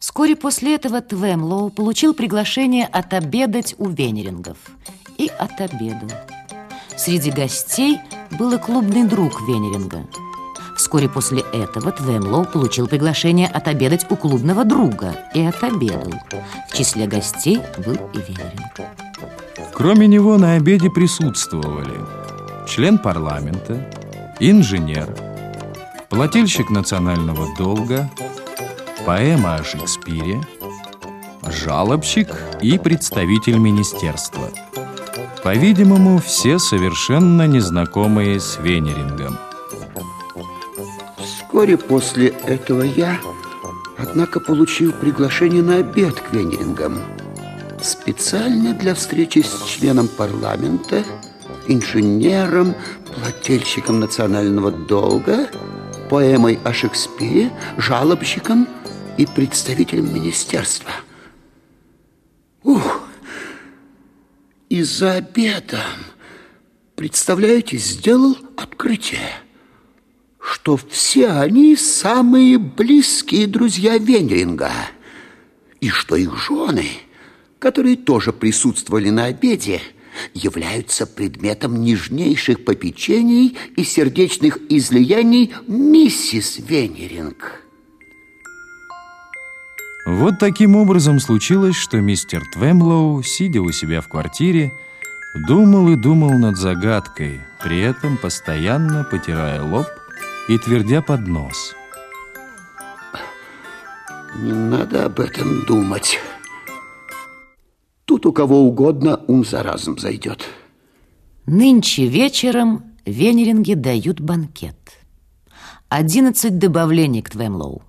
Вскоре после этого Твемлоу получил приглашение отобедать у Венерингов. И отобедал. Среди гостей был клубный друг Венеринга. Вскоре после этого Твемлоу получил приглашение отобедать у клубного друга и отобедал. В числе гостей был и Венеринг. Кроме него на обеде присутствовали член парламента, инженер, плательщик национального долга, поэма о Шекспире, жалобщик и представитель министерства. По-видимому, все совершенно незнакомые с Венерингом. Вскоре после этого я, однако, получил приглашение на обед к Венерингам. Специально для встречи с членом парламента, инженером, плательщиком национального долга, поэмой о Шекспире, жалобщиком и представителем министерства. Ух! И за обедом, представляете, сделал открытие, что все они самые близкие друзья Венеринга, и что их жены, которые тоже присутствовали на обеде, являются предметом нежнейших попечений и сердечных излияний миссис Венеринг. Вот таким образом случилось, что мистер Твемлоу, сидя у себя в квартире, думал и думал над загадкой, при этом постоянно потирая лоб и твердя под нос. Не надо об этом думать. Тут у кого угодно ум за разум зайдет. Нынче вечером венеринги дают банкет. Одиннадцать добавлений к Твемлоу.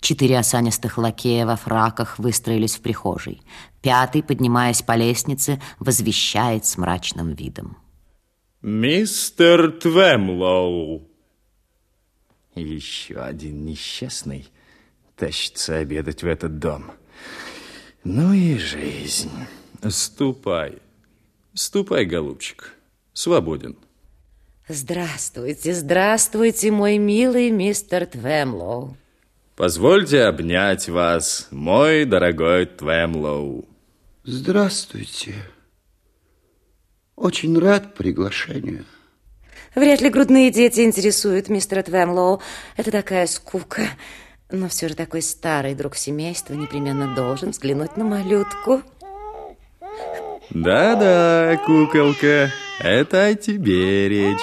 Четыре осанистых лакея во фраках выстроились в прихожей. Пятый, поднимаясь по лестнице, возвещает с мрачным видом. «Мистер Твемлоу!» Еще один несчастный тащится обедать в этот дом. Ну и жизнь. Ступай, ступай, голубчик, свободен. Здравствуйте, здравствуйте, мой милый мистер Твемлоу. Позвольте обнять вас, мой дорогой Твемлоу. Здравствуйте. Очень рад приглашению. Вряд ли грудные дети интересуют мистера Твемлоу. Это такая скука. Но все же такой старый друг семейства непременно должен взглянуть на малютку. Да-да, куколка, это о тебе речь.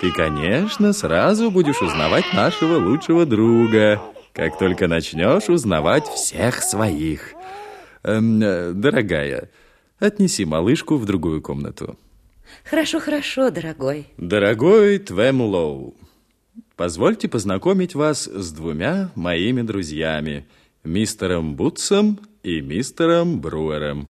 Ты, конечно, сразу будешь узнавать нашего лучшего друга, как только начнешь узнавать всех своих. Эм, э, дорогая, отнеси малышку в другую комнату. Хорошо, хорошо, дорогой. Дорогой Твемлоу, позвольте познакомить вас с двумя моими друзьями, мистером Бутсом и мистером Бруером.